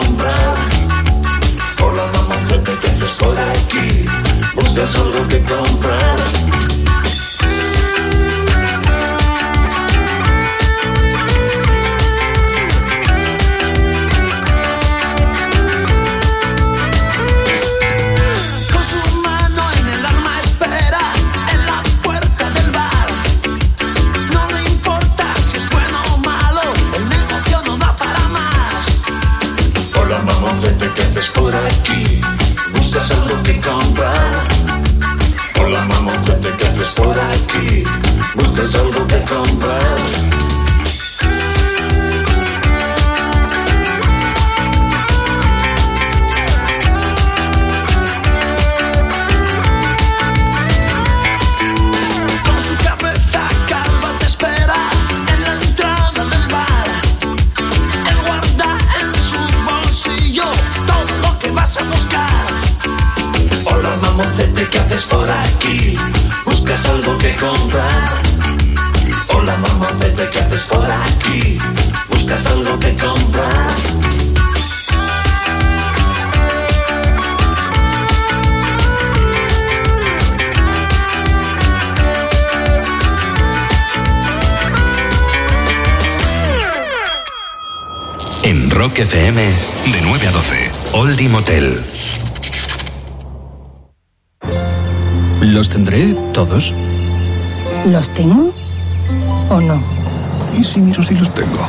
nombrar. Hola mamá, gente, te estoy aquí. Buscas algo que comprar. Por aquí? Mamacete, ¿qué haces por aquí? Buscas algo que comprar. Hola mamacete, ¿qué haces por aquí? Buscas algo que comprar. En Rock FM, de 9 a 12, Oldie Motel. ¿Los tendré todos? ¿Los tengo o no? ¿Y si miro si los tengo?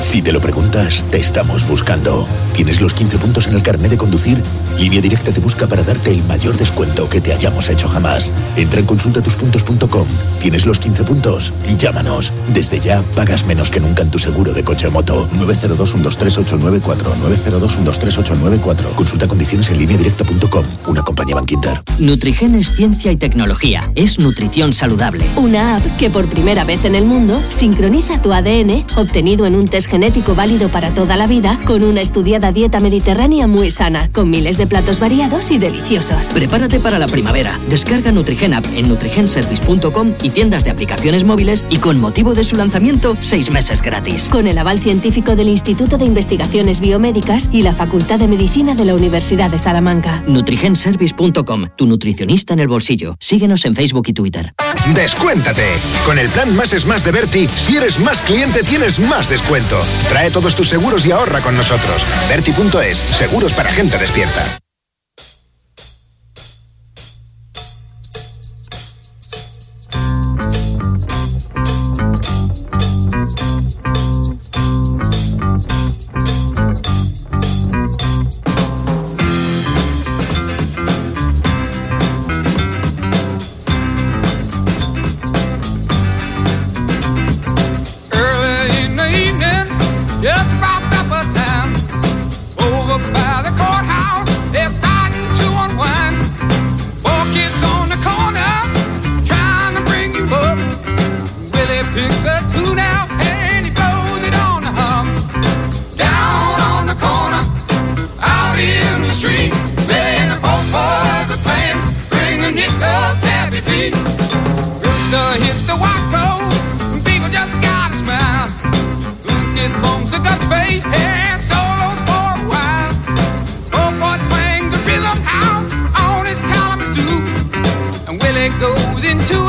Si te lo preguntas, te estamos buscando. ¿Tienes los 15 puntos en el carnet de conducir? Línea Directa te busca para darte el mayor descuento que te hayamos hecho jamás. Entra en consultatuspuntos.com. ¿Tienes los 15 puntos? Llámanos. Desde ya pagas menos que nunca en tu seguro de coche o moto. 902-123-894. 902-123-894. Consulta condiciones en lineadirecta.com. Una compañía Banquinter. Nutrigen es ciencia y tecnología. Es nutrición saludable. Una app que por primera vez en el mundo sincroniza tu ADN, obtenido en un test genético válido para toda la vida, con una estudiada dieta mediterránea muy sana, con miles de platos variados y deliciosos. Prepárate para la primavera. Descarga Nutrigen app en nutrigenservice.com y tiendas de aplicaciones móviles y con motivo de su lanzamiento, seis meses gratis. Con el aval científico del Instituto de Investigaciones Biomédicas y la Facultad de Medicina de la Universidad de Salamanca. Nutrigenservice.com, tu nutricionista en el bolsillo. Síguenos en Facebook y Twitter. Descuéntate. Con el plan Más es Más de Berti, si eres más cliente tienes más descuento. Trae todos tus seguros y ahorra con nosotros. Berti.es, seguros para gente despierta. Goes into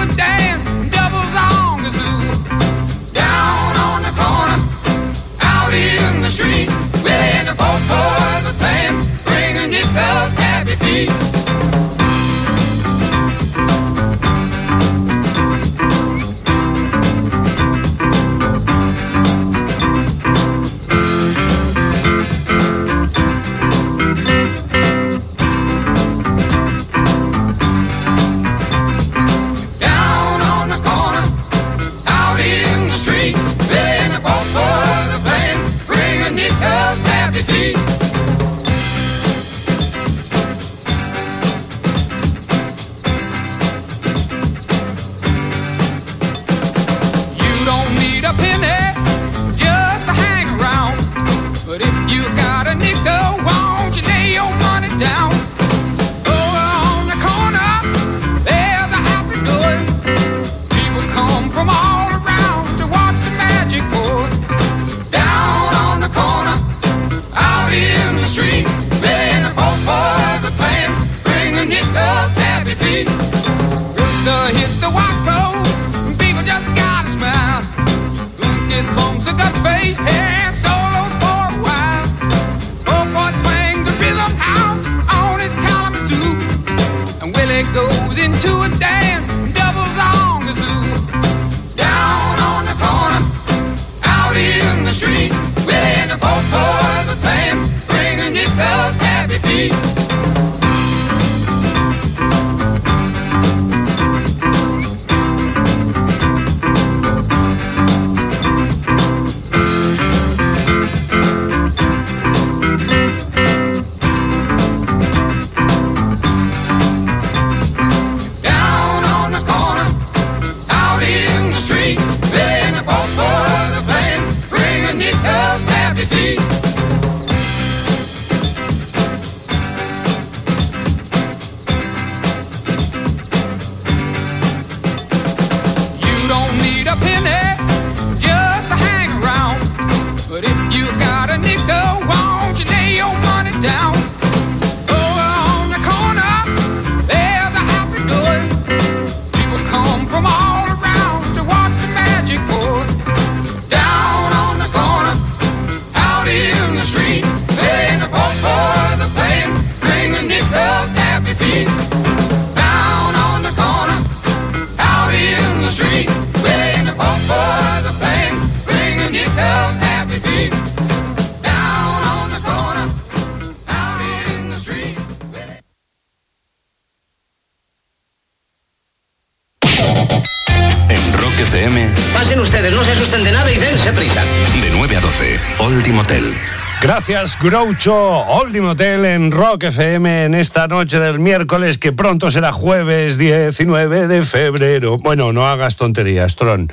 Gracias, Groucho. Oldie Motel en Rock FM en esta noche del miércoles, que pronto será jueves 19 de febrero. Bueno, no hagas tonterías, Tron.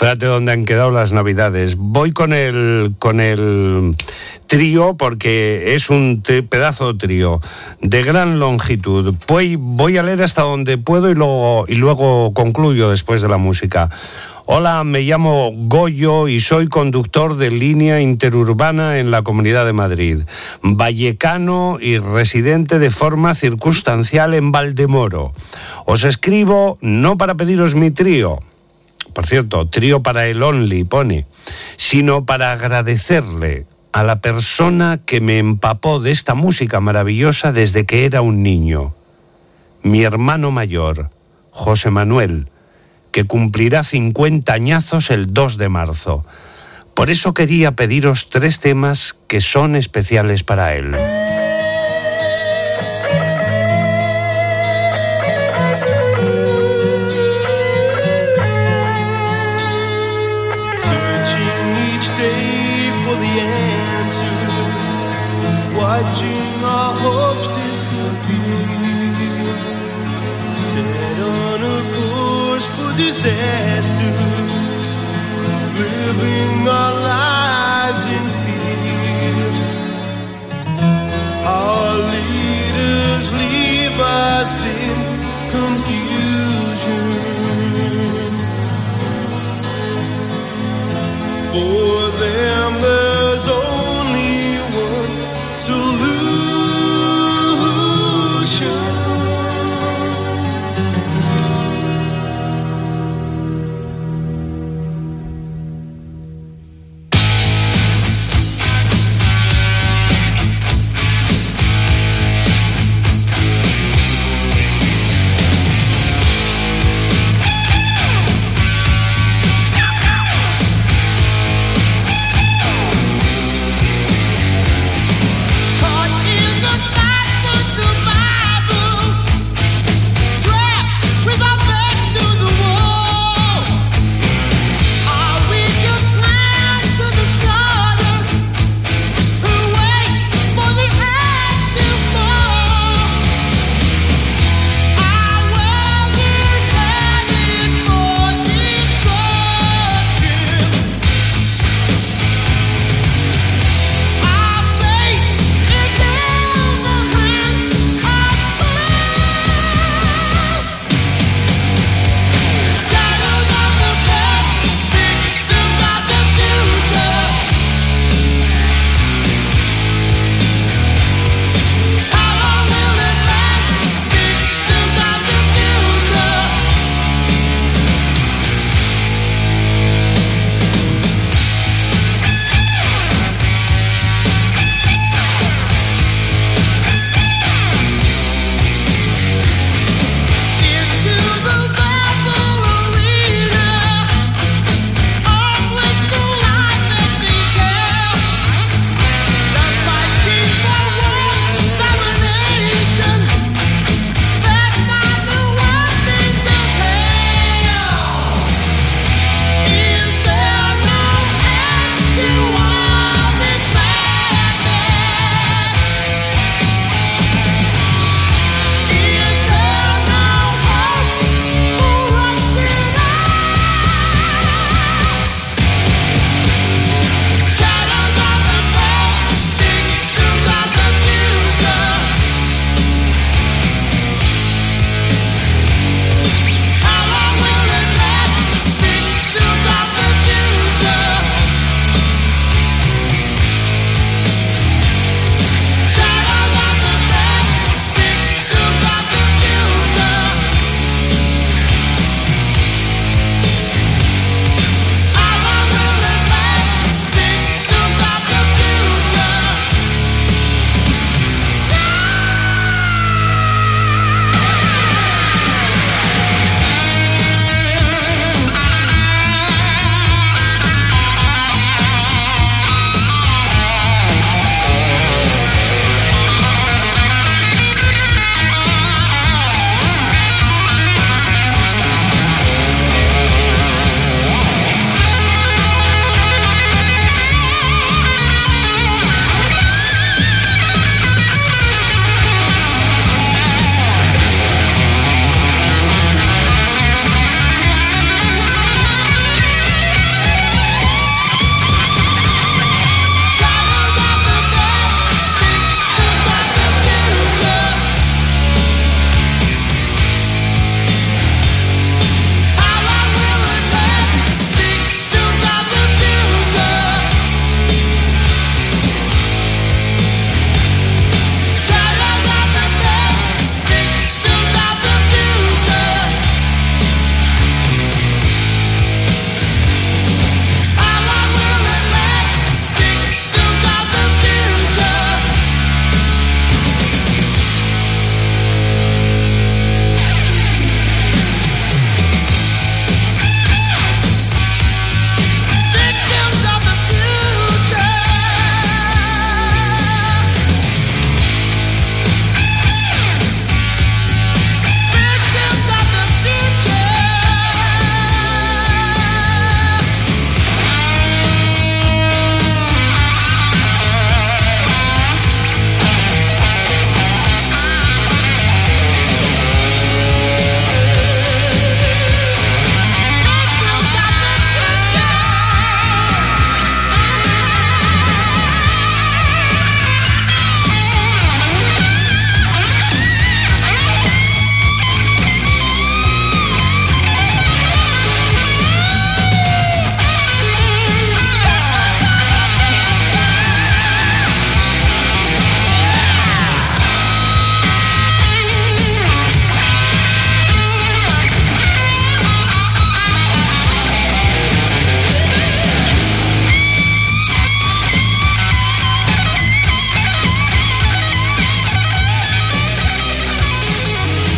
Fíjate dónde han quedado las navidades. Voy con el, con el trío porque es un pedazo de trío de gran longitud. Voy, voy a leer hasta donde puedo y luego, y luego concluyo después de la música. Hola, me llamo Goyo y soy conductor de línea interurbana en la Comunidad de Madrid. Vallecano y residente de forma circunstancial en Valdemoro. Os escribo no para pediros mi trío, por cierto, trío para el Only pone, sino para agradecerle a la persona que me empapó de esta música maravillosa desde que era un niño. Mi hermano mayor, José Manuel, que cumplirá 50 añazos el 2 de marzo. Por eso quería pediros tres temas que son especiales para él. living our